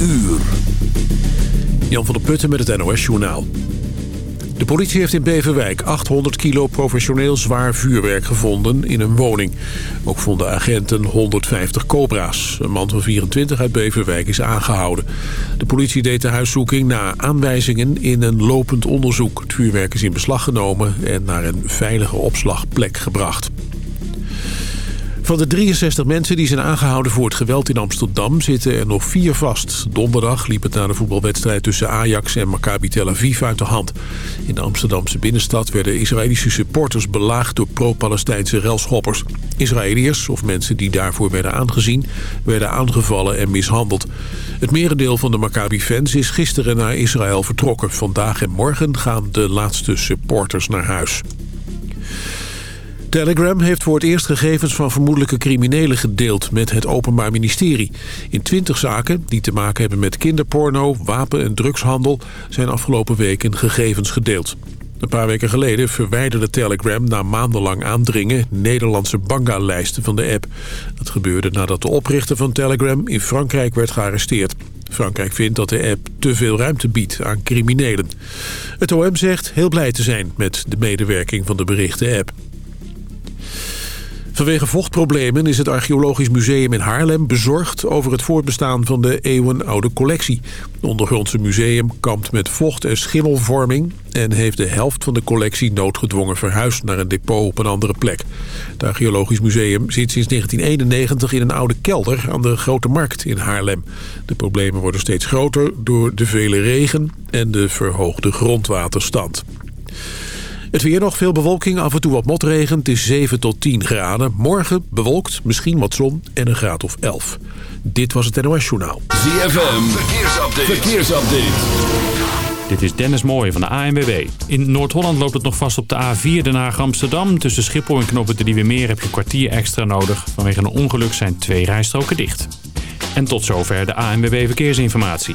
uur. Jan van der Putten met het NOS Journaal. De politie heeft in Beverwijk 800 kilo professioneel zwaar vuurwerk gevonden in een woning. Ook vonden agenten 150 cobra's. Een man van 24 uit Beverwijk is aangehouden. De politie deed de huiszoeking na aanwijzingen in een lopend onderzoek. Het vuurwerk is in beslag genomen en naar een veilige opslagplek gebracht. Van de 63 mensen die zijn aangehouden voor het geweld in Amsterdam zitten er nog vier vast. Donderdag liep het na de voetbalwedstrijd tussen Ajax en Maccabi Tel Aviv uit de hand. In de Amsterdamse binnenstad werden Israëlische supporters belaagd door pro-Palestijnse relschoppers. Israëliërs, of mensen die daarvoor werden aangezien, werden aangevallen en mishandeld. Het merendeel van de Maccabi-fans is gisteren naar Israël vertrokken. Vandaag en morgen gaan de laatste supporters naar huis. Telegram heeft voor het eerst gegevens van vermoedelijke criminelen gedeeld met het Openbaar Ministerie. In twintig zaken die te maken hebben met kinderporno, wapen- en drugshandel zijn afgelopen weken gegevens gedeeld. Een paar weken geleden verwijderde Telegram na maandenlang aandringen Nederlandse banga-lijsten van de app. Dat gebeurde nadat de oprichter van Telegram in Frankrijk werd gearresteerd. Frankrijk vindt dat de app te veel ruimte biedt aan criminelen. Het OM zegt heel blij te zijn met de medewerking van de berichten-app. Vanwege vochtproblemen is het Archeologisch Museum in Haarlem bezorgd over het voortbestaan van de eeuwenoude collectie. Het ondergrondse museum kampt met vocht- en schimmelvorming en heeft de helft van de collectie noodgedwongen verhuisd naar een depot op een andere plek. Het Archeologisch Museum zit sinds 1991 in een oude kelder aan de Grote Markt in Haarlem. De problemen worden steeds groter door de vele regen en de verhoogde grondwaterstand. Het weer nog veel bewolking, af en toe wat motregen. Het is 7 tot 10 graden. Morgen bewolkt, misschien wat zon en een graad of 11. Dit was het NOS Journaal. ZFM, verkeersupdate. verkeersupdate. Dit is Dennis Mooij van de ANWB. In Noord-Holland loopt het nog vast op de A4 Den Haag-Amsterdam. Tussen Schiphol en Knoppen de Nieuwe Meer heb je een kwartier extra nodig. Vanwege een ongeluk zijn twee rijstroken dicht. En tot zover de ANWB Verkeersinformatie.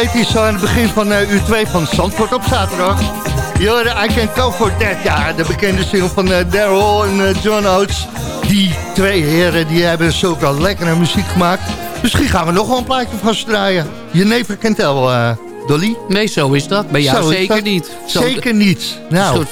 Is zo aan het begin van uh, uur 2 van Zandvoort op zaterdag. Jorden, I Can Go For That. Ja, de bekende single van uh, Daryl en uh, John Oates. Die twee heren die hebben zulke lekkere muziek gemaakt. Misschien gaan we nog wel een plaatje van ze draaien. Je never kent wel, uh, Dolly? Nee, zo is dat. Bij jou zeker niet. Zo zeker niet. Nou.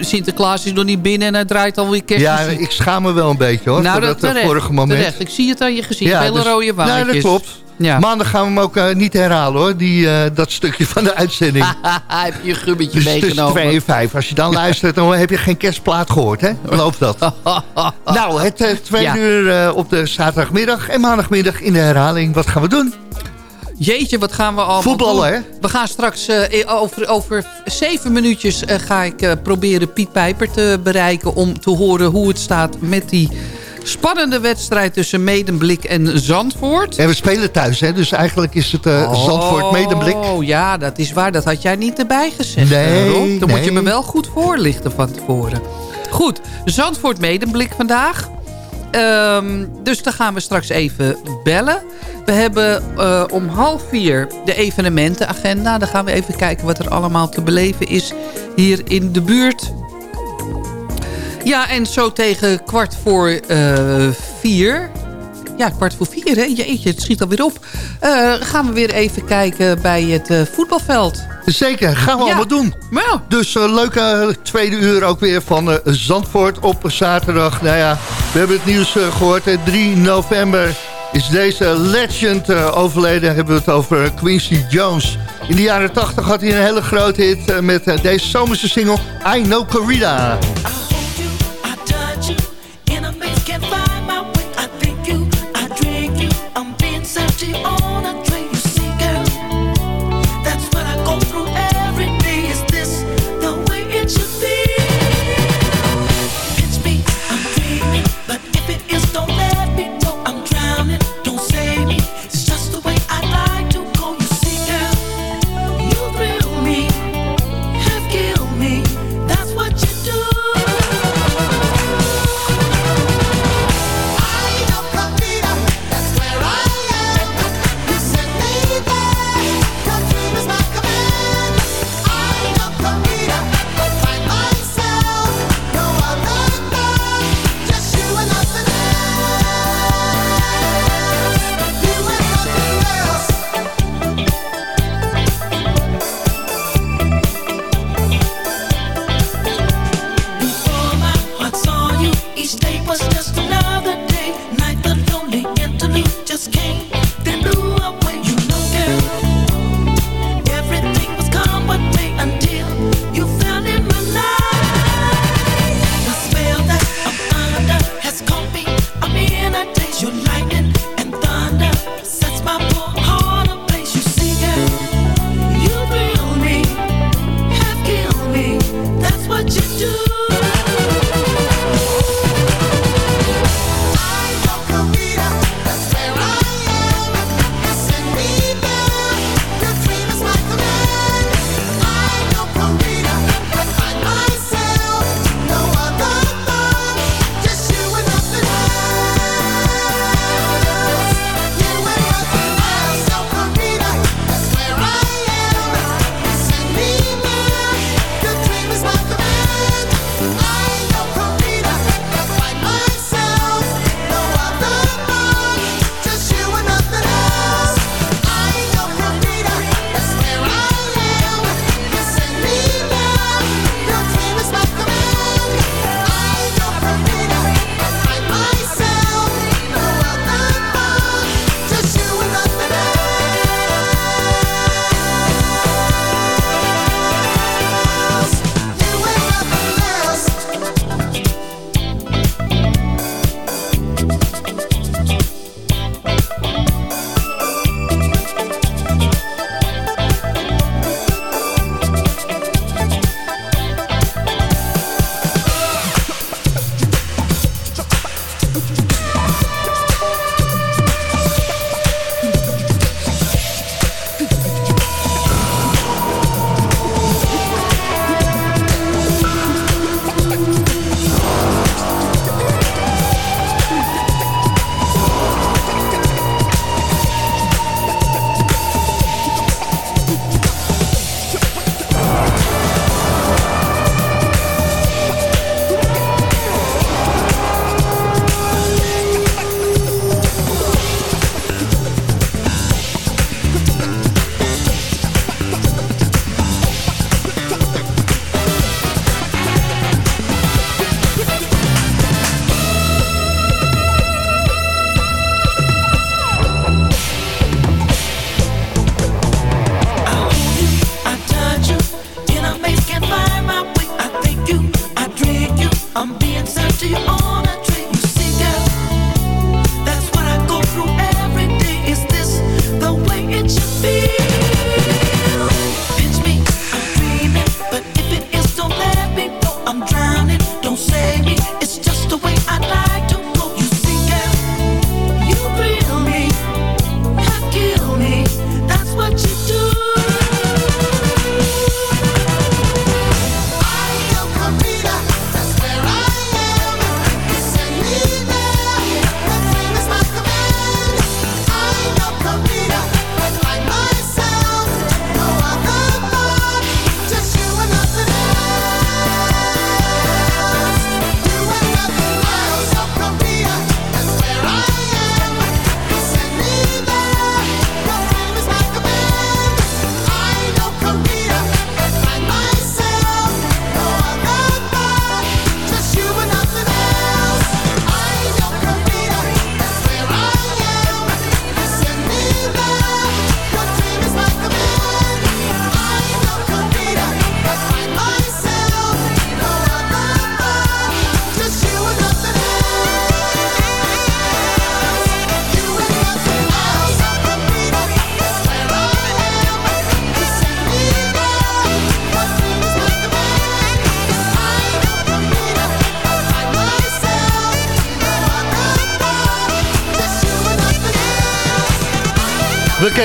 Sinterklaas is nog niet binnen en hij draait alweer kerst. Ja, ik schaam me wel een beetje hoor. Nou, dat, dat vorige moment. Terecht. Ik zie het aan je gezicht. Ja, Hele dus, rode waardjes. Ja, dat klopt. Ja. Maandag gaan we hem ook uh, niet herhalen hoor, die, uh, dat stukje van de uitzending. heb je een gummetje dus meegenomen. tussen 2 en 5. Als je dan luistert, dan heb je geen kerstplaat gehoord, hè? Geloof dat. nou, het uh, twee ja. uur op de zaterdagmiddag en maandagmiddag in de herhaling. Wat gaan we doen? Jeetje, wat gaan we al Voetballen, hè? We gaan straks over, over zeven minuutjes ga ik proberen Piet Pijper te bereiken... om te horen hoe het staat met die Spannende wedstrijd tussen Medemblik en Zandvoort. En we spelen thuis, hè? dus eigenlijk is het uh, oh, Zandvoort-Medemblik. Oh ja, dat is waar. Dat had jij niet erbij gezegd, nee, Rob. Dan moet je me wel goed voorlichten van tevoren. Goed, Zandvoort-Medemblik vandaag. Um, dus dan gaan we straks even bellen. We hebben uh, om half vier de evenementenagenda. Dan gaan we even kijken wat er allemaal te beleven is hier in de buurt. Ja, en zo tegen kwart voor uh, vier... Ja, kwart voor vier, hè? Jeetje, het schiet alweer op. Uh, gaan we weer even kijken bij het uh, voetbalveld. Zeker, gaan we allemaal doen. Ja. Dus uh, leuke tweede uur ook weer van Zandvoort op zaterdag. Nou ja, we hebben het nieuws gehoord. 3 november is deze legend overleden. Hebben we het over Quincy Jones. In de jaren 80 had hij een hele grote hit met deze zomerse single I Know Corrida.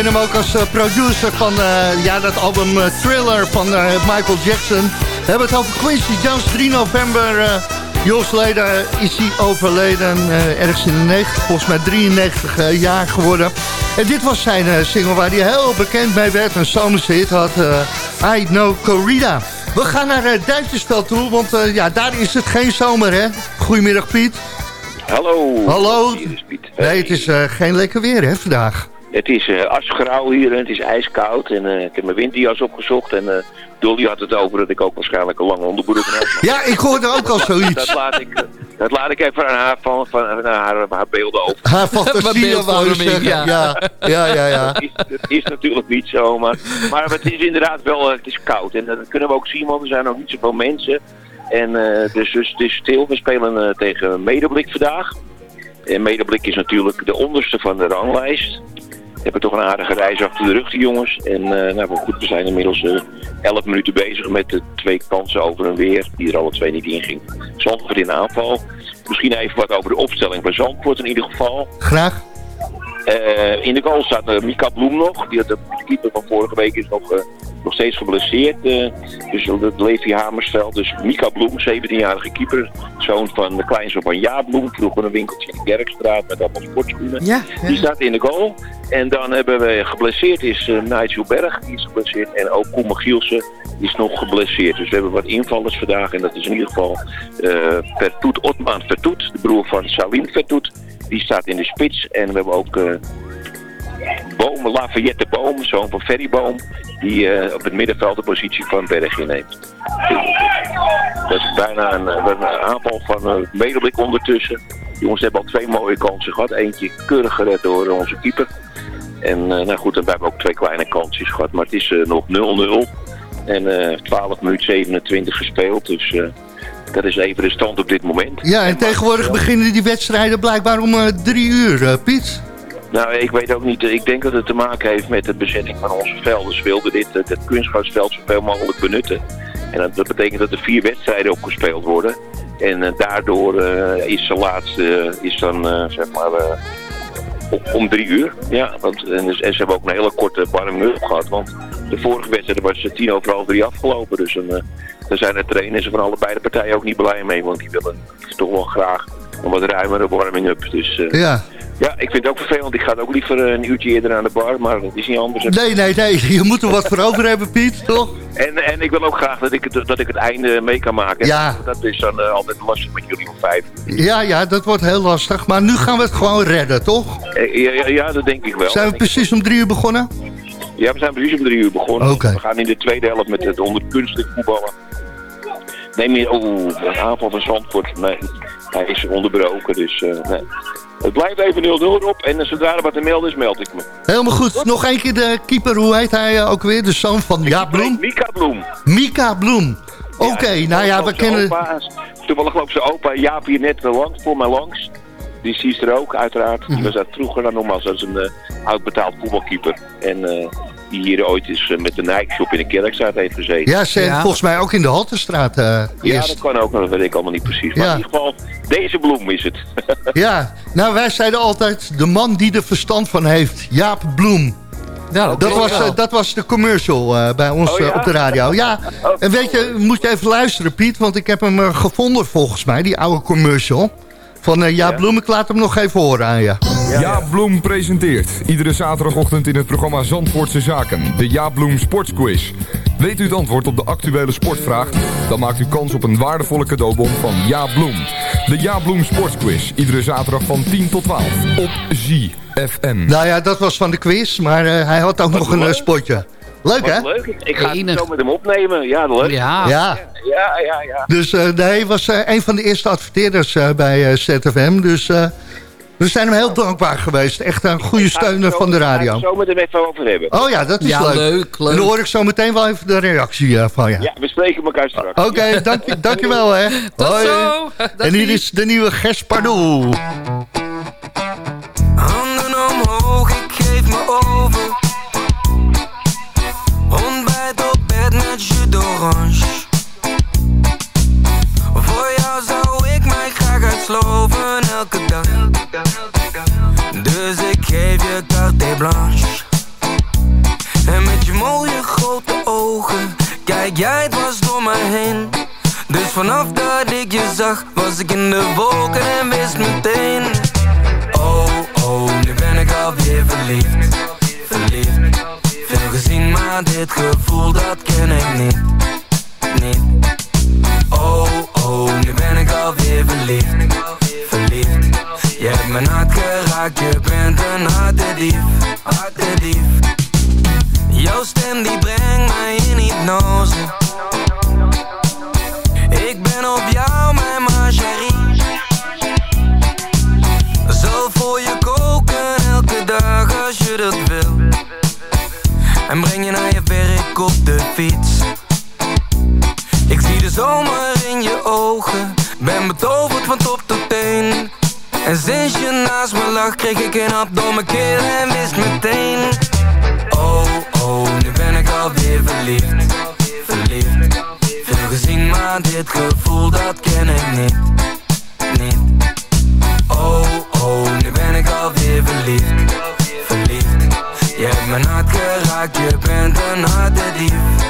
Kennen hem ook als uh, producer van uh, ja, dat album uh, Thriller van Michael Jackson. We hebben het over Quincy Jones. 3 november, Jos Leder is hij overleden. ergens in de 90, volgens mij 93 jaar geworden. En dit was zijn single waar hij heel bekend mee werd. Een zomershit had I Know Corrida. We gaan naar uh, Duitsersveld toe, want ja, daar is het geen zomer, hè? Goedemiddag, Piet. Hallo. Hallo. Nee, het is geen lekker weer, hè, vandaag. Het is uh, asgrauw hier en het is ijskoud. En uh, ik heb mijn winterjas opgezocht. En uh, Dolly had het over dat ik ook waarschijnlijk een lange onderbroek heb. Ja, ik hoorde ook al zoiets. dat, laat ik, dat laat ik even aan haar, van, van, haar, haar beelden over. Haar fantasie, zeggen. Ja, ja, ja. ja, ja. Dat, is, dat is natuurlijk niet zo. Maar, maar het is inderdaad wel het is koud. En dat kunnen we ook zien, want er zijn ook niet zoveel mensen. En dus, dus het is stil. We spelen tegen Medeblik vandaag. En Medeblik is natuurlijk de onderste van de ranglijst hebben toch een aardige reis achter de rug, die jongens. En uh, nou, goed, we zijn inmiddels uh, 11 minuten bezig met de twee kansen over en weer, die er alle twee niet in ging. Zandvoort in aanval. Misschien even wat over de opstelling van Zandvoort in ieder geval. Graag. Uh, in de goal staat Mika Bloem nog. Die had de keeper van vorige week is nog, nog steeds geblesseerd. dus dat Levi Hamersveld. Dus Mika Bloem, 17-jarige keeper. Zoon van de kleinzoon van Ja Bloem. Vroeger een winkeltje in de Kerkstraat met allemaal sportschoenen. Ja, ja. Die staat in de goal. En dan hebben we geblesseerd is Nigel Berg. Die is geblesseerd. En ook Koeman Gielsen is nog geblesseerd. Dus we hebben wat invallers vandaag. En dat is in ieder geval Vertoet, Otman Vertoet. De broer van Salim Vertoet. Die staat in de spits. En we hebben ook uh, Boom, Lafayette Boom, zoon van Ferry Boom. Die uh, op het middenveld de positie van Berg inneemt. Dat is bijna een, een aanval van uh, medeblik ondertussen. De jongens hebben al twee mooie kansen gehad. Eentje keurig gered door onze keeper. En nou goed, we hebben ook twee kleine kansjes gehad. Maar het is nog 0-0. En 12 minuten 27 gespeeld. Dus dat is even de stand op dit moment. Ja, en, tegenwoordig beginnen die wedstrijden blijkbaar om uh, drie uur, uh, Piet. Nou, ik weet ook niet. Ik denk dat het te maken heeft met de bezetting van onze velden. Ze wilden dit, het kunstgrasveld zoveel mogelijk benutten. En dat, betekent dat er vier wedstrijden opgespeeld worden. En uh, daardoor is de laatste, is dan zeg maar om drie uur. Ja, want, en, dus, en, ze hebben ook een hele korte warming-up gehad. Want de vorige wedstrijd was tien over half drie afgelopen. Dus een, daar zijn de trainers van allebei de partijen ook niet blij mee. Want die willen toch wel graag een wat ruimere warming-up. Dus uh, ja. ja, ik vind het ook vervelend. Ik ga ook liever een uurtje eerder aan de bar. Maar dat is niet anders. Nee, nee, nee. Je moet er wat voor over hebben, Piet, toch? En, en ik wil ook graag dat ik het, dat ik het einde mee kan maken. Ja. Dat is dan uh, altijd lastig met jullie om vijf. Ja, ja, dat wordt heel lastig. Maar nu gaan we het gewoon redden, toch? Ja, ja, ja, dat denk ik wel. Zijn we precies om drie uur begonnen? Ja, we zijn precies om drie uur begonnen. Okay. We gaan in de tweede helft met het onder kunstig voetballen. Neem je, oeh, een aanval van Zandvoort. Nee, hij is onderbroken, dus nee. Het blijft even 0-0 op en zodra er wat te melden is, meld ik me. Helemaal goed. Nog één keer de keeper, hoe heet hij ook weer? De zoon van Ja Bloem? Mika Bloem. Mika Bloem. Oké, nou ja, we kennen... Toevallig loopt zijn opa Jaap hier net langs, voor mij langs. Die is er ook, uiteraard. Die mhm. was dat vroeger dan nogmaals als een uh, oud betaald voetbalkeeper. En die hier ooit is met de Nike Shop in de Kerkstraat heeft gezeten. Ja, ze ja. volgens mij ook in de Haltestraat uh, Ja, dat kan ook, dat weet ik allemaal niet precies. Maar in ieder geval, deze bloem is het. ja, nou wij zeiden altijd, de man die er verstand van heeft, Jaap Bloem. Ja, dat, was, uh, dat was de commercial uh, bij ons oh, ja? op de radio. Ja, en weet je, moet je even luisteren Piet, want ik heb hem gevonden volgens mij, die oude commercial. Van uh, Jaap Bloem, ik laat hem nog even horen aan je. Ja, Jaap Bloem presenteert iedere zaterdagochtend in het programma Zandvoortse Zaken de Jaap Bloem Sportsquiz. Weet u het antwoord op de actuele sportvraag? Dan maakt u kans op een waardevolle cadeaubon van Jaap Bloem. De Jaap Bloem Sportsquiz, iedere zaterdag van 10 tot 12 op ZFM. Nou ja, dat was van de quiz, maar uh, hij had ook nog een uh, spotje. Leuk, hè? Leuk. Ik ga het zo met hem opnemen. Ja, leuk. Ja. Ja, ja, ja. ja. Dus uh, hij was uh, een van de eerste adverteerders uh, bij ZFM. Dus we zijn hem heel dankbaar geweest. Echt een goede steuner van de radio. Ik zo met hem even over hebben. Oh ja, dat is ja, leuk. leuk, leuk. En dan hoor ik zo meteen wel even de reactie van je. Ja, we spreken elkaar straks. Oké, okay, ja. dank, dankjewel hè. Tot Hoi. zo. en hier is de nieuwe Gespardoel. Handen omhoog, ik geef me over. Ontbijt op bed met jus d'orange. Elke dag. Dus ik geef je carte blanche. En met je mooie grote ogen Kijk jij het was door me heen. Dus vanaf dat ik je zag Was ik in de wolken en wist meteen. Oh, oh, nu ben ik alweer verliefd. Verliefd. Veel gezien, maar dit gevoel dat ken ik niet. Niet Oh, oh, nu ben ik alweer verliefd. Verliefd. Je hebt mijn hart geraakt, je bent een hartedief Hartedief Jouw stem die brengt mij in hypnose. Ik ben op jou, mijn margerie Zal voor je koken elke dag als je dat wil. En breng je naar je werk op de fiets de zomer in je ogen. Ben betoverd van top tot teen. En sinds je naast me lag kreeg ik een hap door mijn keel En wist meteen. Oh, oh, nu ben ik alweer verliefd. Verliefd. Veel gezien, maar dit gevoel dat ken ik niet. Niet. Oh, oh, nu ben ik alweer verliefd. Verliefd. Je hebt mijn hart geraakt, je bent een Harte dief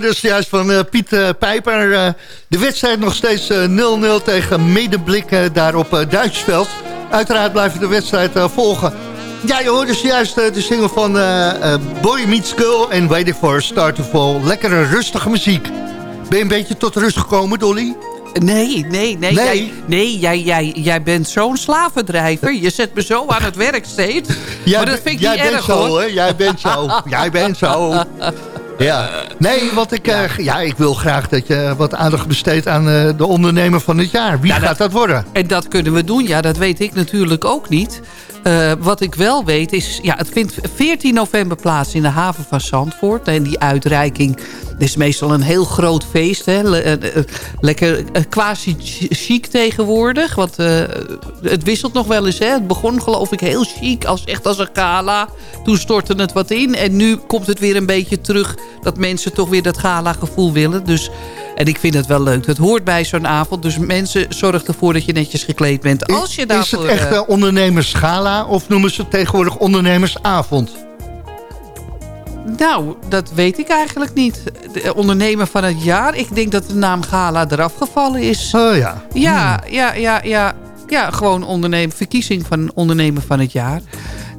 dus juist van uh, Piet uh, Pijper. Uh, de wedstrijd nog steeds 0-0 tegen Medeblik daar op Duitsveld. Uiteraard blijven de wedstrijd volgen. Ja, je hoorde dus juist de single van Boy Meets Girl en Waiting for Start to Fall. Lekkere, rustige muziek. Ben je een beetje tot rust gekomen, Dolly? Nee, nee, nee. Nee, jij, nee jij, jij, jij bent zo'n slavendrijver. Je zet me zo aan het werk steeds. Jij, maar dat vind ik jij niet bent erg, zo, hoor. Hè? Jij bent zo. jij bent zo. Ja. Nee, want ik, ja. Uh, ja, ik wil graag dat je wat aandacht besteedt aan uh, de ondernemer van het jaar. Wie ja, gaat dat, dat worden? En dat kunnen we doen. Ja, dat weet ik natuurlijk ook niet. Uh, wat ik wel weet is, ja, het vindt 14 november plaats in de haven van Zandvoort. En die uitreiking is meestal een heel groot feest. Hè. Le lekker quasi chic tegenwoordig. Want het wisselt nog wel eens. Hè. Het begon geloof ik heel chic, als, echt als een gala. Toen stortte het wat in. En nu komt het weer een beetje terug dat mensen toch weer dat gala gevoel willen. Dus... En ik vind het wel leuk. Het hoort bij zo'n avond. Dus mensen, zorg ervoor dat je netjes gekleed bent. Als je daarvoor, is het echt een ondernemersgala of noemen ze het tegenwoordig ondernemersavond? Nou, dat weet ik eigenlijk niet. De ondernemer van het jaar. Ik denk dat de naam Gala eraf gevallen is. Oh ja. Ja, hmm. ja, ja, ja. Ja, gewoon ondernemer, verkiezing van ondernemer van het jaar.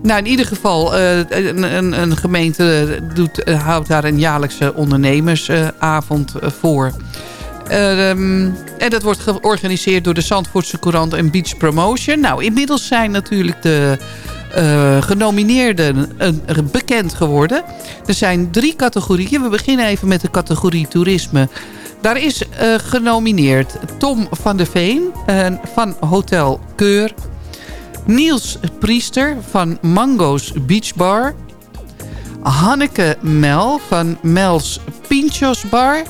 Nou, in ieder geval, uh, een, een, een, gemeente doet, uh, houdt daar een jaarlijkse ondernemersavond uh, voor. Um, en dat wordt georganiseerd door de Zandvoortse Courant en Beach Promotion. Nou, inmiddels zijn natuurlijk de genomineerden bekend geworden. Er zijn drie categorieën. We beginnen even met de categorie toerisme. Daar is genomineerd Tom van der Veen van Hotel Keur... Niels Priester van Mango's Beach Bar. Hanneke Mel van Mel's Pinchos Bar.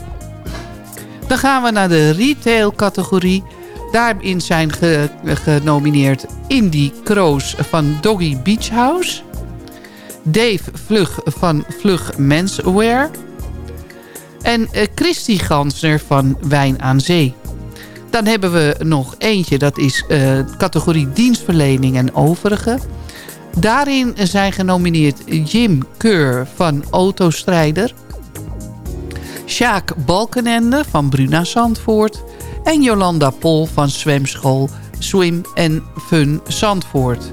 Dan gaan we naar de retail categorie. Daarin zijn ge genomineerd Indy Kroos van Doggy Beach House. Dave Vlug van Vlug Menswear. En uh, Christy Gansner van Wijn aan Zee. Dan hebben we nog eentje, dat is uh, categorie dienstverlening en overige. Daarin zijn genomineerd Jim Keur van Autostrijder. Sjaak Balkenende van Bruna Zandvoort. En Jolanda Pol van zwemschool Swim en Fun Zandvoort.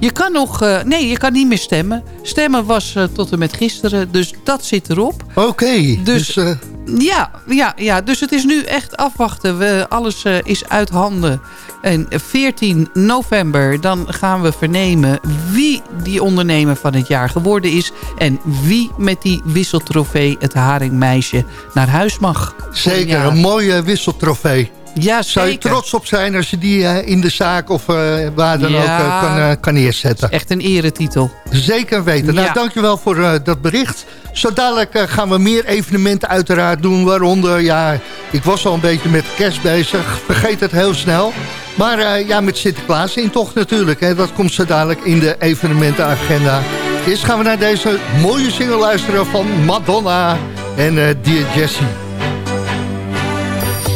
Je kan nog... Uh, nee, je kan niet meer stemmen. Stemmen was uh, tot en met gisteren, dus dat zit erop. Oké, okay, dus... dus uh... Ja, ja, ja, dus het is nu echt afwachten. We, alles is uit handen. En 14 november, dan gaan we vernemen wie die ondernemer van het jaar geworden is. En wie met die wisseltrofee het haringmeisje naar huis mag. Zeker, een mooie wisseltrofee. Ja, Zou je trots op zijn als je die uh, in de zaak of uh, waar dan ja, ook uh, kan, kan neerzetten? Echt een eretitel. Zeker weten. Nou, dankjewel voor dat bericht. Zo dadelijk gaan we meer evenementen uiteraard doen. Waaronder, ja, ik was al een beetje met kerst bezig. Vergeet het heel snel. Maar ja, met Sinterklaas in toch natuurlijk. Hè. Dat komt zo dadelijk in de evenementenagenda. Eerst gaan we naar deze mooie single luisteren van Madonna en Dear Jessie.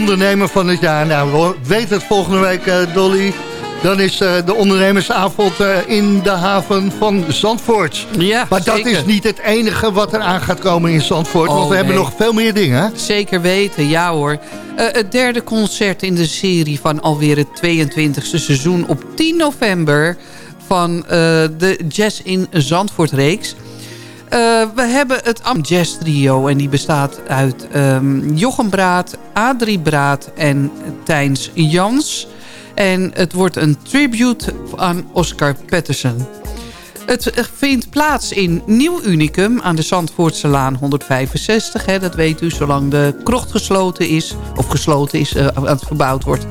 ondernemer van het jaar? Nou, we weten het volgende week, eh, Dolly. Dan is eh, de ondernemersavond eh, in de haven van Zandvoort. Ja, maar dat zeker. is niet het enige wat er aan gaat komen in Zandvoort. Oh, want we hebben nee. nog veel meer dingen. Zeker weten, ja hoor. Het derde concert in de serie van alweer het 22e seizoen op 10 november van de Jazz in Zandvoort reeks. Eh, we hebben het Am Jazz Trio en die bestaat uit ehm, Jochem Braat, Adrie Braat en Tijns Jans. En het wordt een tribute aan Oscar Peterson. Het vindt plaats in Nieuw Unicum aan de Zandvoortse Laan 165. Hè, dat weet u, zolang de krocht gesloten is, of gesloten is, eh, aan het verbouwd wordt.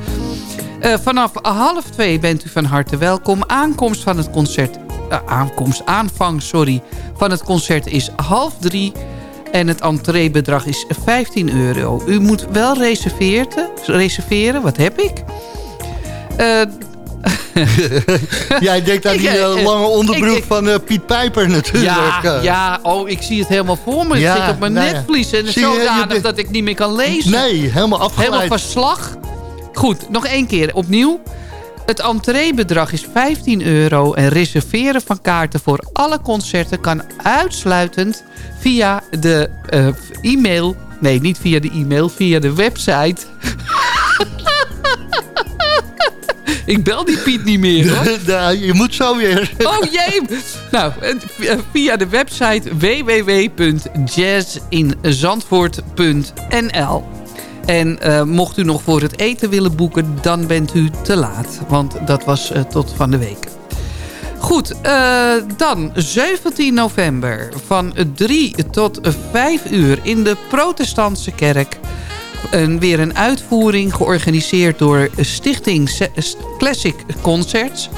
Eh, vanaf half twee bent u van harte welkom. Aankomst van het concert, eh, aankomst, aanvang, sorry, van het concert is half drie. En het entreebedrag is 15 euro. U moet wel reserveren, reserveren wat heb ik? Eh, Jij denkt aan die eh, eh, lange onderbroek ik- ik- van eh, Piet Pijper natuurlijk. Ja, eh. ja, oh, ik zie het helemaal voor me. Het Ja, zit op mijn nou ja. netvlies en Zie zodanig bent- dat ik niet meer kan lezen. Nee, helemaal afgeleid. Helemaal verslag. Goed, nog één keer opnieuw. Het entreebedrag is 15 euro en reserveren van kaarten voor alle concerten kan uitsluitend via de eh, e-mail. Nee, niet via de e-mail, via de website. Ik bel die Piet niet meer hoor. Je moet zo weer. Oh jee. Nou, eh, via de website www.jazzinzandvoort.nl En eh, mocht u nog voor het eten willen boeken, dan bent u te laat. Want dat was eh, tot van de week. Goed, eh, dan 17 november van 3 tot 5 uur in de protestantse kerk. Een, weer een uitvoering georganiseerd door Stichting Classic Concerts.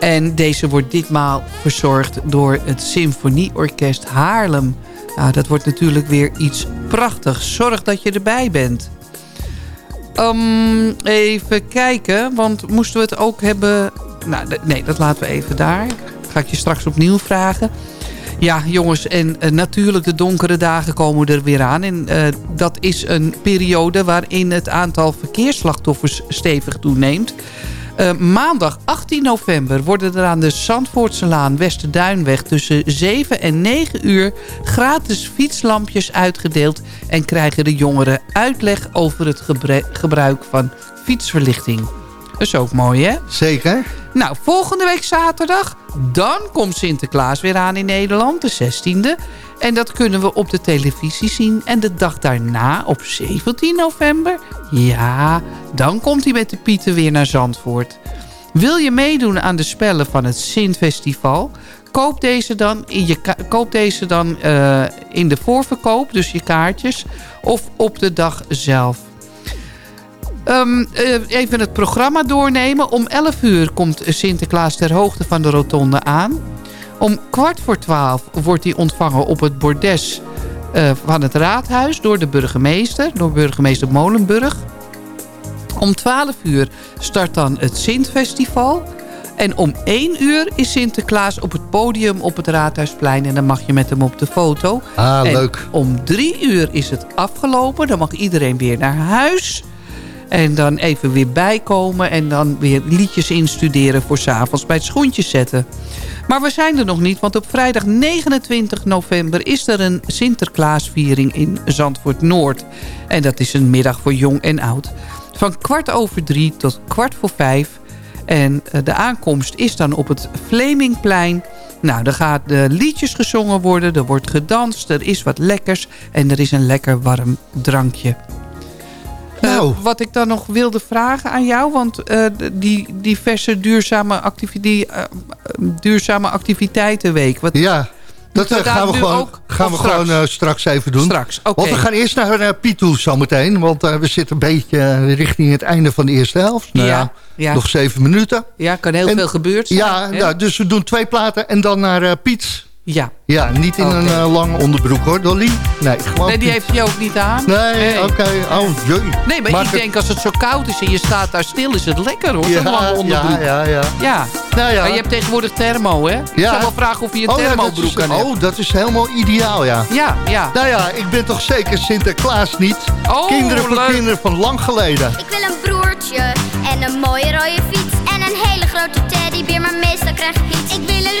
En deze wordt ditmaal verzorgd door het Symfonieorkest Haarlem. Nou, dat wordt natuurlijk weer iets prachtigs. Zorg dat je erbij bent. Ehm, even kijken, want moesten we het ook hebben... Nou, nee, dat laten we even daar. Ga ik je straks opnieuw vragen. Ja, jongens, en eh, natuurlijk de donkere dagen komen er weer aan. En eh, dat is een periode waarin het aantal verkeersslachtoffers stevig toeneemt. Eh, maandag 18 november worden er aan de Zandvoortse Laan Westerduinweg tussen 7 en 9 uur gratis fietslampjes uitgedeeld en krijgen de jongeren uitleg over het gebruik van fietsverlichting. Dat is ook mooi, hè? Zeker. Nou, volgende week zaterdag, dan komt Sinterklaas weer aan in Nederland, de 16e. En dat kunnen we op de televisie zien. En de dag daarna, op 17 november, ja, dan komt hij met de Pieten weer naar Zandvoort. Wil je meedoen aan de spellen van het Sint-festival? Koop deze dan, in, je koop deze dan eh, in de voorverkoop, dus je kaartjes, of op de dag zelf. Ehm, eh, even het programma doornemen. Om 11 uur komt Sinterklaas ter hoogte van de rotonde aan. Om kwart voor twaalf wordt hij ontvangen op het bordes eh, van het raadhuis... door de burgemeester, door burgemeester Molenburg. Om 12 uur start dan het Sintfestival... En om 1 uur is Sinterklaas op het podium op het Raadhuisplein. En dan mag je met hem op de foto. Ah, En leuk. om 3 uur is het afgelopen. Dan mag iedereen weer naar huis. En dan even weer bijkomen. En dan weer liedjes instuderen voor 's avonds bij het schoentjes zetten. Maar we zijn er nog niet. Want op vrijdag 29 november is er een Sinterklaasviering in Zandvoort Noord. En dat is een middag voor jong en oud. Van kwart over drie tot kwart voor vijf. En eh, de aankomst is dan op het Vlemingplein. Nou, er gaat de liedjes gezongen worden, er wordt gedanst, er is wat lekkers... en er is een lekker warm drankje. Eh, Nou. wat ik dan nog wilde vragen aan jou... want eh, die diverse duurzame, activi eh, duurzame activiteitenweek... Wat, Ja, dat gaan we gewoon, ook- gaan we straks? gewoon straks even doen. Straks, oké. Want we gaan eerst naar uh, Piet toe zometeen. Want we zitten een beetje richting het einde van de eerste helft. Nou Ja, ja, ja. nog zeven minuten. Ja, kan heel En- veel gebeurd zijn. Ja, hè? nou, dus we doen twee platen en dan naar Piet. Ja. Ja, niet in een eh, lange onderbroek hoor, Dolly. Nee, gewoon Nee, die heeft hij ook niet aan. Nee, oké. Oh, jee. Nee, maar Maak ik het- denk als het zo koud is en je staat daar stil... is het lekker hoor, zo'n lange Ja, onderbroek. ja, ja, ja. Ja. Nou ja. Maar je hebt tegenwoordig thermo, hè? Ik Ja. zou wel vragen of je een Oh, ja, thermobroek is, kan hebben. oh, dat is helemaal ideaal, ja. Ja, ja. Nou ja, ik ben toch zeker Sinterklaas niet. Oh, kinderen voor leuk. kinderen van lang geleden. Ik wil een broertje en een mooie rode fiets en een hele grote teddybeer, maar meestal krijg ik niets. Ik wil een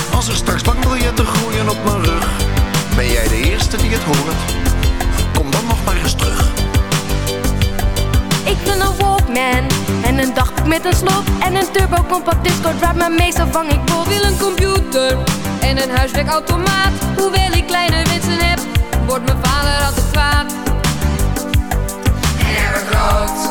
Als er straks bankbiljetten groeien op mijn rug. Ben jij de eerste die het hoort? Kom dan nog maar eens terug. Ik wil een Walkman en een dagboek met een slot En een turbo compact discord waar maar meestal vang ik bot wil een computer en een huiswerkautomaat. Hoewel ik kleine wensen heb, wordt mijn vader altijd kwaad. En hij wordt rood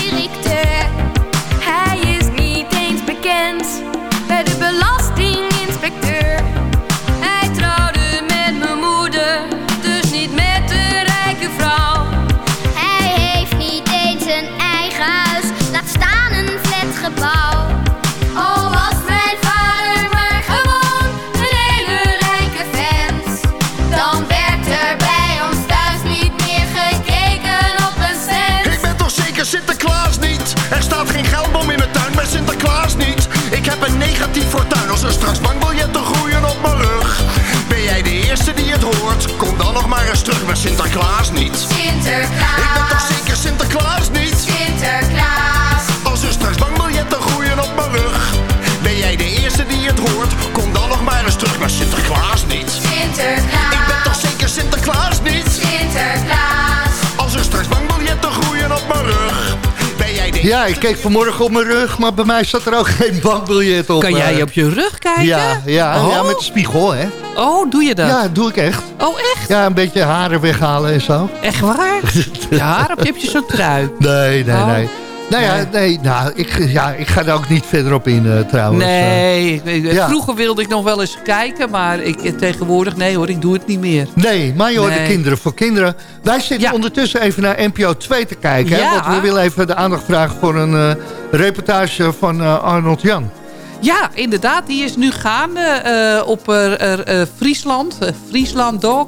keek vanmorgen op mijn rug, maar bij mij zat er ook geen bankbiljet op. Kan jij eh. op je rug kijken? Ja, ja, Oh. ja, met de spiegel, hè? Oh, doe je dat? Ja, doe ik echt. Oh, echt? Ja, een beetje haren weghalen en zo. Echt waar? Je haar of heb je zo'n trui? Nee, nee, Oh. nee. Nou ja, nee, nou, ik, ja, ik ga daar ook niet verder op in eh, trouwens. Nee, nee, ja. vroeger wilde ik nog wel eens kijken, maar ik, eh, tegenwoordig, nee hoor, ik doe het niet meer. Nee, maar je hoort de Nee. kinderen voor kinderen. Wij zitten ondertussen even naar NPO 2 te kijken. hè, want we willen even de aandacht vragen voor een eh, reportage van eh, Arnold Jan. Ja, inderdaad, die is nu gaande eh, op eh, eh, eh, Friesland, eh, Friesland Dog.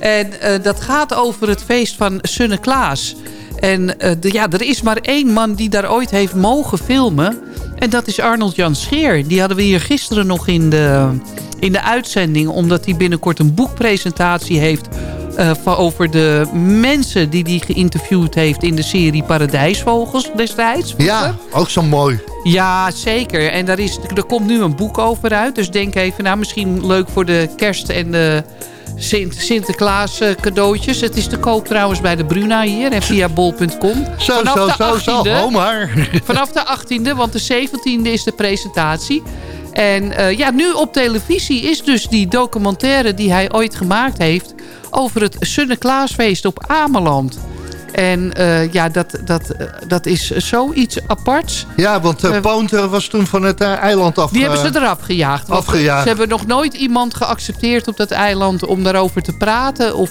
En eh, dat gaat over het feest van Sunne Klaas. En eh, de, ja, er is maar één man die daar ooit heeft mogen filmen. En dat is Arnold Jan Scheer. Die hadden we hier gisteren nog in de, in de uitzending. Omdat hij binnenkort een boekpresentatie heeft... eh, over de mensen die hij geïnterviewd heeft... in de serie Paradijsvogels destijds. Ja, ook zo mooi. Ja, zeker. En daar, is, er komt nu een boek over uit. Dus denk even, nou misschien leuk voor de kerst en de Sint Sinterklaas eh, cadeautjes. Het is te koop trouwens bij de Bruna hier en via bol.com. Zo, Vanaf zo, de zo, zo. 18e Ho maar. Vanaf de 18e, want de 17e is de presentatie. En eh, ja, nu op televisie is dus die documentaire die hij ooit gemaakt heeft... over het Sunneklaasfeest op Ameland. En eh, ja, dat, dat, dat is zoiets aparts. Ja, want uh, was toen van het eiland af. Die hebben ze eraf gejaagd. Afgejaagd. Ze hebben nog nooit iemand geaccepteerd op dat eiland om daarover te praten of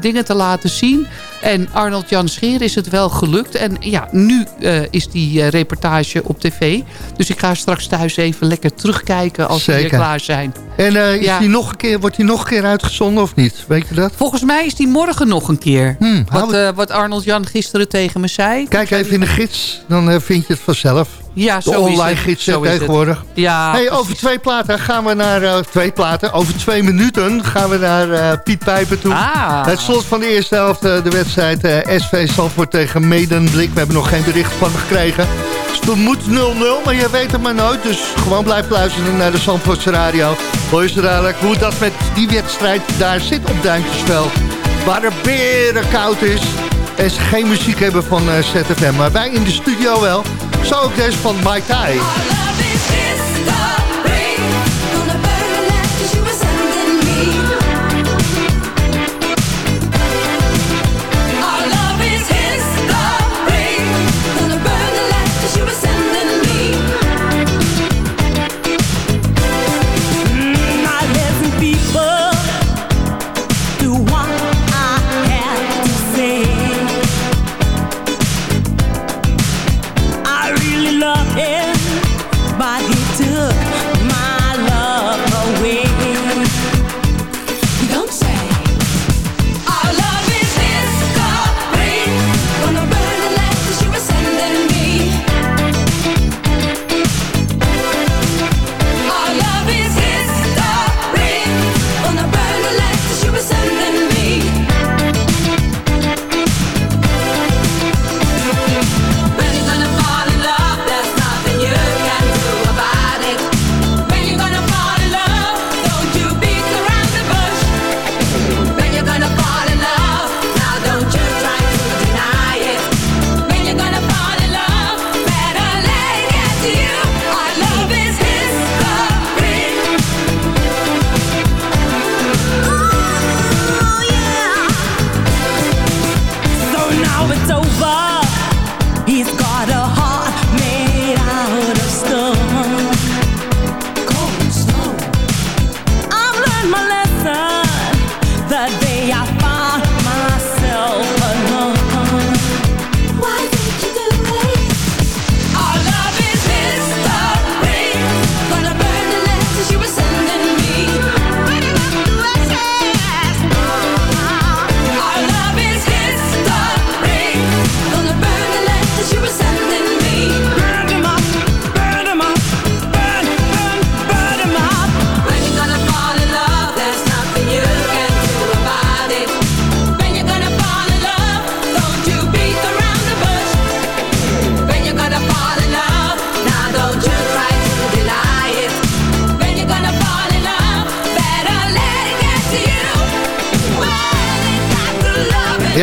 dingen te laten zien. En Arnold Jan Scheer is het wel gelukt. En ja, nu is die reportage op tv. Dus ik ga straks thuis even lekker terugkijken als Zeker. we weer klaar zijn. En is Ja. die nog een keer, wordt die nog een keer uitgezonden of niet? Weet je dat? Volgens mij is die morgen nog een keer. Hmm, wat, uh, wat Arnold Jan gisteren tegen me zei. Kijk even in de gids, dan uh, vind je het vanzelf. Ja, de zo is online het. gids Zo hè, is het. tegenwoordig. Ja, hey, over twee platen gaan we naar... uh, twee platen, over twee minuten gaan we naar uh, Piet Pijper toe. Ah. Het slot van de eerste helft, de wedstrijd uh, SV Zandvoort tegen Medemblik. We hebben nog geen bericht van gekregen. Dus het moet 0-0, maar je weet het maar nooit. Dus gewoon blijf luisteren naar de Zandvoortse radio. Hoor je dadelijk hoe dat met die wedstrijd daar zit op Duintjesveld. Waar het beren koud is. En ze geen muziek hebben van uh, ZFM. Maar wij in de studio wel. Zo ook deze van Mai Tai.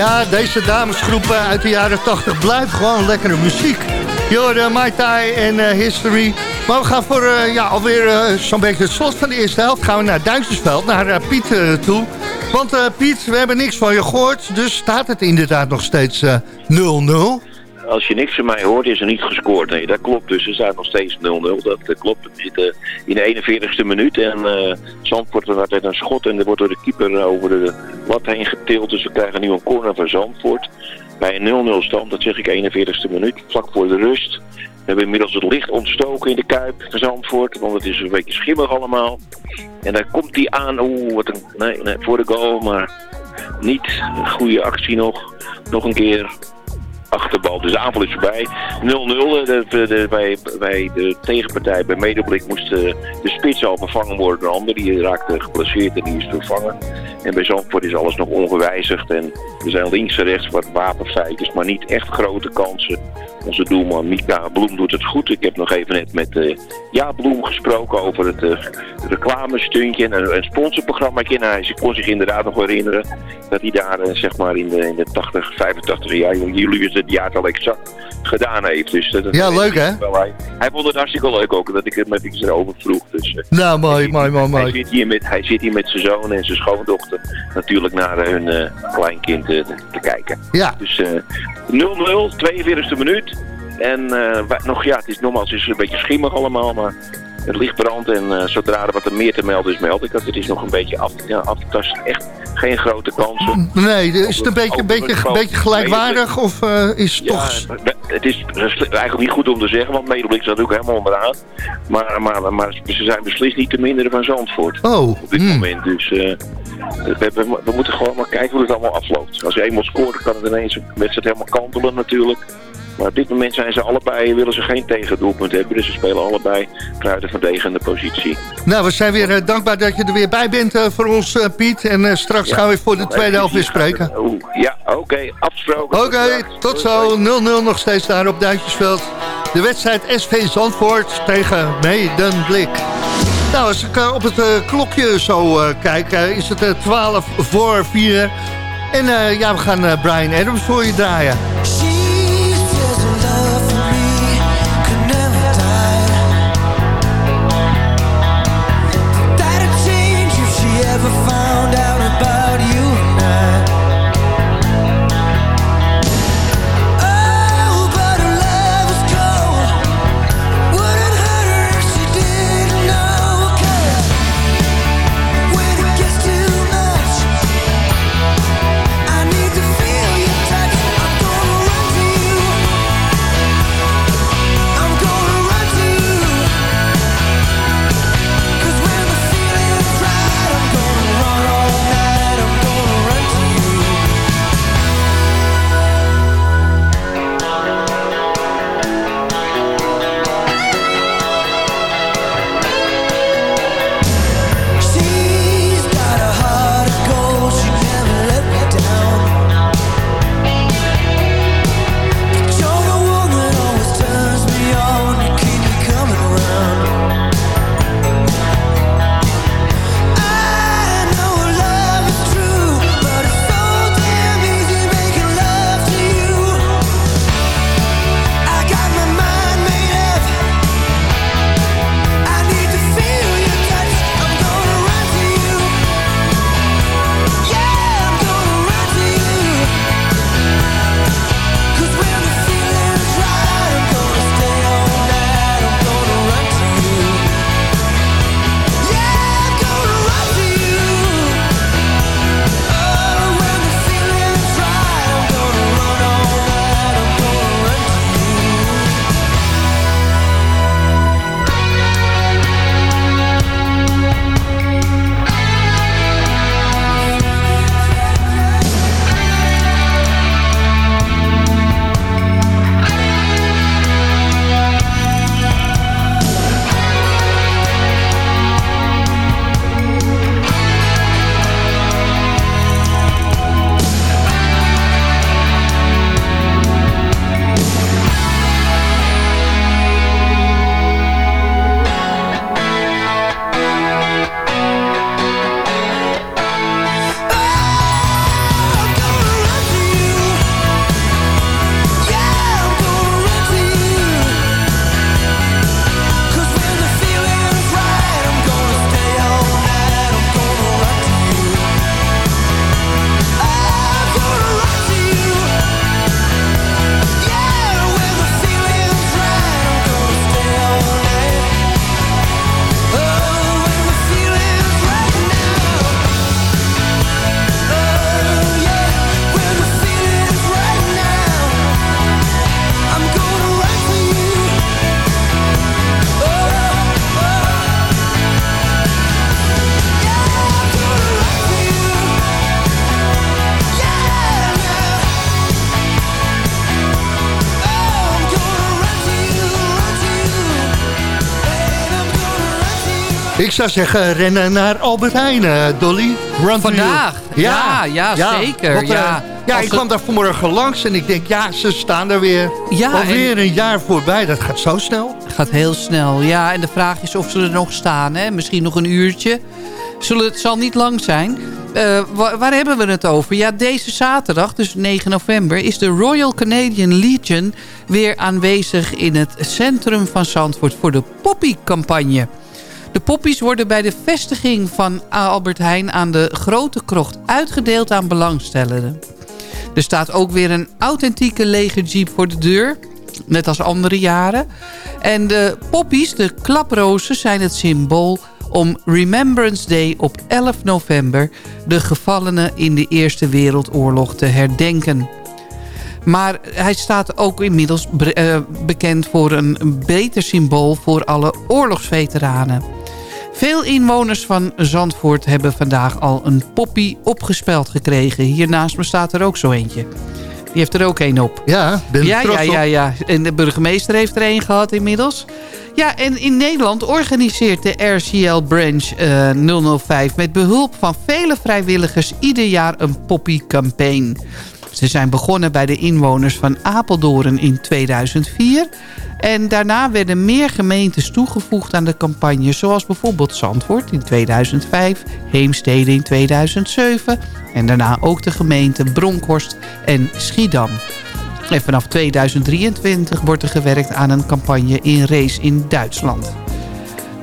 Ja, deze damesgroep uit de jaren 80 blijft gewoon lekkere muziek. Jorde, Mai Tai en uh, History. Maar we gaan voor uh, ja, alweer uh, zo'n beetje het slot van de eerste helft... gaan we naar Duitsersveld, naar Piet toe. Want Piet, we hebben niks van je gehoord... dus staat het inderdaad nog steeds 0-0. Als je niks van mij hoort, is er niet gescoord. Nee, dat klopt. Dus er staat nog steeds 0-0. Dat uh, klopt. We zitten in de 41ste minuut. En uh, Zandvoort wordt uit een schot. En er wordt door de keeper over de lat heen getild. Dus we krijgen nu een corner van Zandvoort. Bij een 0-0 stand, dat zeg ik 41ste minuut. Vlak voor de rust. We hebben inmiddels het licht ontstoken in de Kuip van Zandvoort. Want het is een beetje schimmig allemaal. En dan komt hij aan. Oeh, wat een... Nee, nee, voor de goal. Maar niet. Een goede actie nog. Nog een keer achterbal. Dus de aanval is voorbij. 0-0. De, de, de, bij, bij de tegenpartij, bij Medeblik, moest de, de spits al vervangen worden door een ander. Die raakte geblesseerd en die is vervangen. En bij Zandvoort is alles nog ongewijzigd. En er zijn links en rechts wat wapenfeitjes, maar niet echt grote kansen. Onze doelman Mika Bloem doet het goed. Ik heb nog even net met eh Ja Bloem gesproken over het eh, reclamestuntje en een, sponsorprogramma. En hij kon zich inderdaad nog herinneren dat hij daar eh, zeg maar in de, in de 80, 85 jaar, jullie het jaartal exact, gedaan heeft. Dus dat, Ja, leuk, hè? Hij, hij vond het hartstikke leuk ook dat ik het met iets erover vroeg. Dus, eh, Nou, mooi, mooi, mooi, hij, zit hier met, hij zit hier met zijn zoon en zijn schoondochter natuurlijk naar hun eh, kleinkind eh, te kijken. Ja. Dus eh, 0-0, 42e minuut. En nog, ja, het is nogmaals het is een beetje schimmig allemaal, maar het licht brandt. En eh, zodra er wat er meer te melden is, meld ik dat. Het is nog een beetje af, ja, af te tasten. Echt geen grote kansen. Nee, is het een beetje, een beetje, een beetje gelijkwaardig of eh, is het toch... Ja, het is eigenlijk niet goed om te zeggen, want Medeblik staat ook helemaal onderaan. Maar, maar, maar ze zijn beslist niet te minderen van Zandvoort. Oh, Op dit moment. Dus eh, we, we, we moeten gewoon maar kijken hoe het allemaal afloopt. Als je eenmaal scoort, kan het ineens een wedstrijd helemaal kantelen natuurlijk. Maar op dit moment zijn ze allebei, willen ze geen tegendoelpunt hebben. Dus ze spelen allebei kruidenverdedigende positie. Nou, we zijn weer eh, dankbaar dat je er weer bij bent eh, voor ons, eh, Piet. En straks gaan we voor de tweede helft weer spreken. Ja, oké, afgesproken. Oké, tot zo. 0-0 nog steeds daar op Duintjesveld. De wedstrijd SV Zandvoort tegen Medemblik. Nou, als ik op het klokje zo kijk, is het eh, 12 voor 4. En ja, we gaan Brian Adams voor je draaien. Ik zou zeggen, rennen naar Albert Heijn, eh, Dolly. Run Vandaag? Ja, ja, zeker. eh, Ja. ja ik het- kwam daar vanmorgen langs en ik denk, ja, ze staan er weer. Ja, Alweer een jaar voorbij, dat gaat zo snel. gaat heel snel, ja. En de vraag is of ze er nog staan, hè? Misschien nog een uurtje. Zullen, het zal niet lang zijn. Eh, wa- waar hebben we het over? Ja, deze zaterdag, dus 9 november... is de Royal Canadian Legion weer aanwezig in het centrum van Zandvoort... voor de Poppy-campagne. De poppies worden bij de vestiging van Albert Heijn... aan de Grote Krocht uitgedeeld aan belangstellenden. Er staat ook weer een authentieke legerjeep voor de deur. Net als andere jaren. En de poppies, de klaprozen, zijn het symbool om Remembrance Day op 11 november... de gevallenen in de Eerste Wereldoorlog te herdenken. Maar hij staat ook inmiddels eh, bekend voor een beter symbool... voor alle oorlogsveteranen. Veel inwoners van Zandvoort hebben vandaag al een poppy opgespeld gekregen. Hier naast me staat er ook zo eentje. Die heeft er ook één op. Ja, ben ja, ja, ja, ja. En de burgemeester heeft er één gehad inmiddels. Ja, en in Nederland organiseert de RCL Branch eh, 005... met behulp van vele vrijwilligers ieder jaar een poppy-campaign. Ze zijn begonnen bij de inwoners van Apeldoorn in 2004... En daarna werden meer gemeentes toegevoegd aan de campagne... zoals bijvoorbeeld Zandvoort in 2005, Heemstede in 2007... en daarna ook de gemeenten Bronkhorst en Schiedam. En vanaf 2023 wordt er gewerkt aan een campagne in race in Duitsland.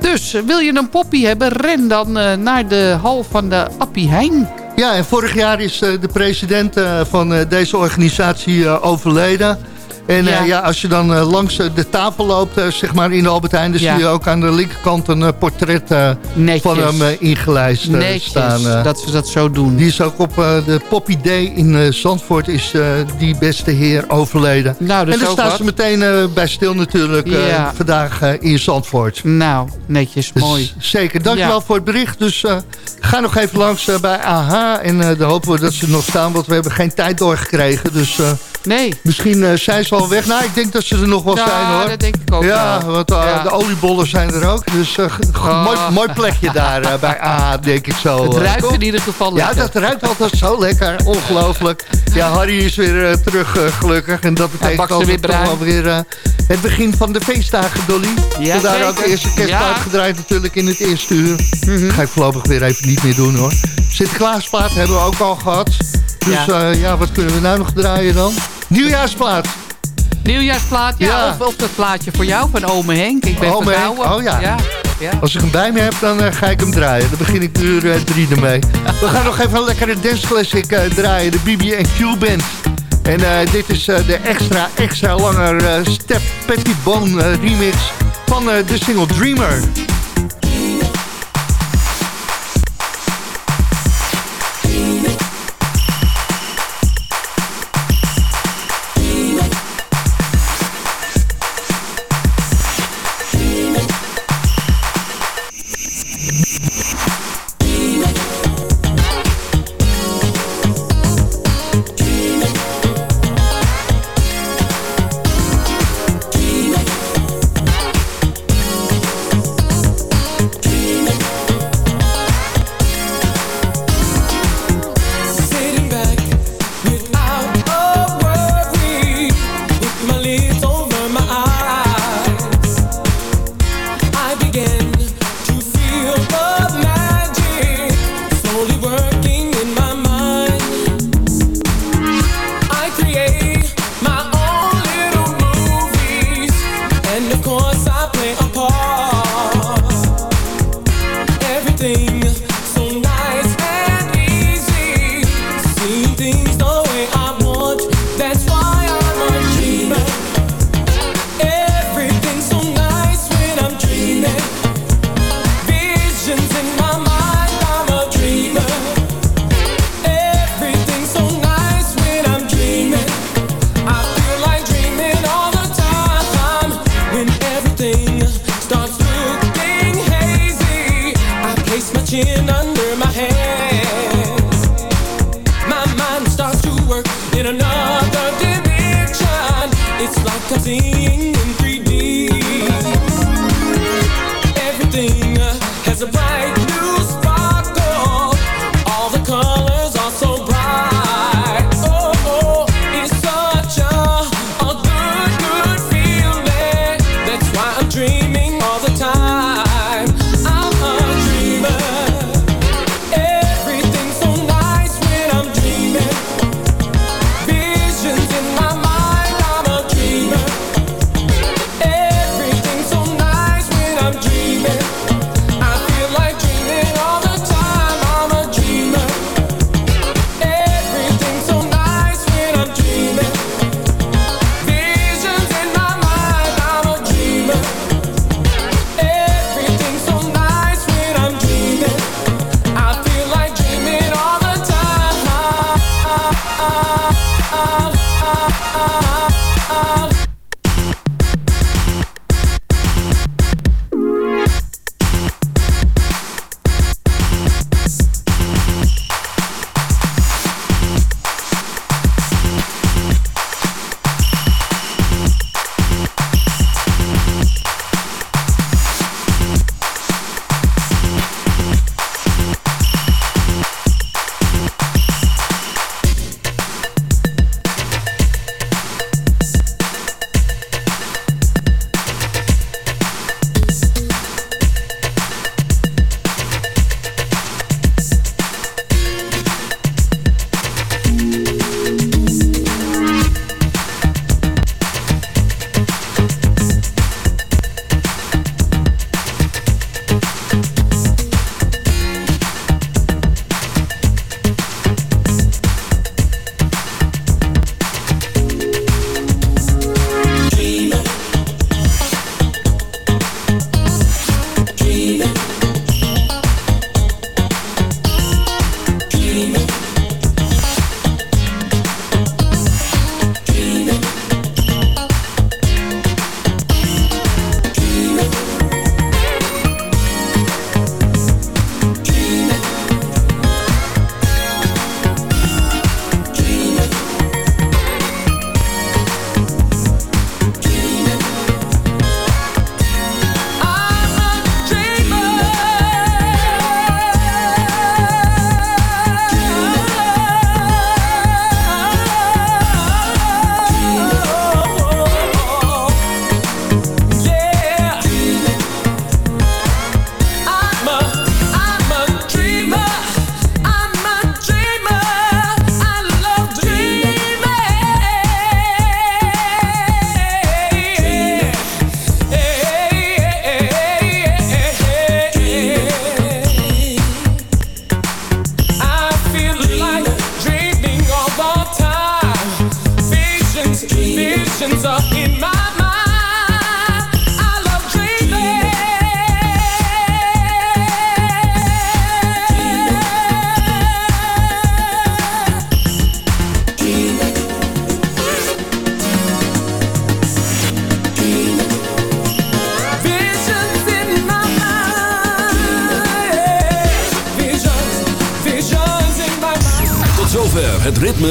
Dus wil je een poppy hebben, ren dan eh, naar de hal van de Appie Heijn. Ja, en vorig jaar is eh, de president eh, van eh, deze organisatie overleden. En eh, Ja. ja, als je dan eh, langs eh, de tafel loopt, zeg maar in de Albert Heijn... dan zie je ook aan de linkerkant een portret van hem ingelijst staan. dat ze dat zo doen. Die is ook op de Poppy Day in Zandvoort is die beste heer overleden. Nou, en daar staan wat. ze meteen bij stil natuurlijk vandaag in Zandvoort. Nou, netjes, Dus mooi. Zeker, dankjewel voor het bericht. Dus ga nog even langs bij AHA. En dan hopen we dat ze nog staan, want we hebben geen tijd doorgekregen. Dus Nee. misschien eh, zijn ze al weg. Nou, ik denk dat ze er nog wel Ja, zijn hoor. dat denk ik ook Ja, wel. want eh, Ja. de oliebollen zijn er ook. Dus g- g- Ah. mooi, mooi plekje daar bij AHA, denk ik zo. Het ruikt in ieder geval Ja, lekker. dat ruikt altijd zo lekker. Ongelooflijk. Ja, Harry is weer terug, gelukkig. En dat betekent altijd weer toch bruin. wel weer eh, het begin van de feestdagen, Dolly. Ja, zeker. ook de eerste kerstplaat Ja. gedraaid natuurlijk in het eerste uur. Mhm. Ga ik voorlopig weer even niet meer doen, hoor. Sinterklaasplaat hebben we ook al gehad. Dus Ja. ja, ja wat kunnen we nou nog draaien dan? Nieuwjaarsplaat. Nieuwjaarsplaat, ja. Ja. Of, of dat plaatje voor jou van ome Henk. Ik ben Ome Henk, oh ja. ja. ja. Als ik hem bij me heb, dan eh, ga ik hem draaien. Dan begin ik uur eh, drie ermee. We gaan nog even een lekkere dance classic eh, draaien. De BB&Q Band. En eh, dit is eh, de extra, extra lange eh, Step Pettibone eh, remix van eh, de single Dreamer.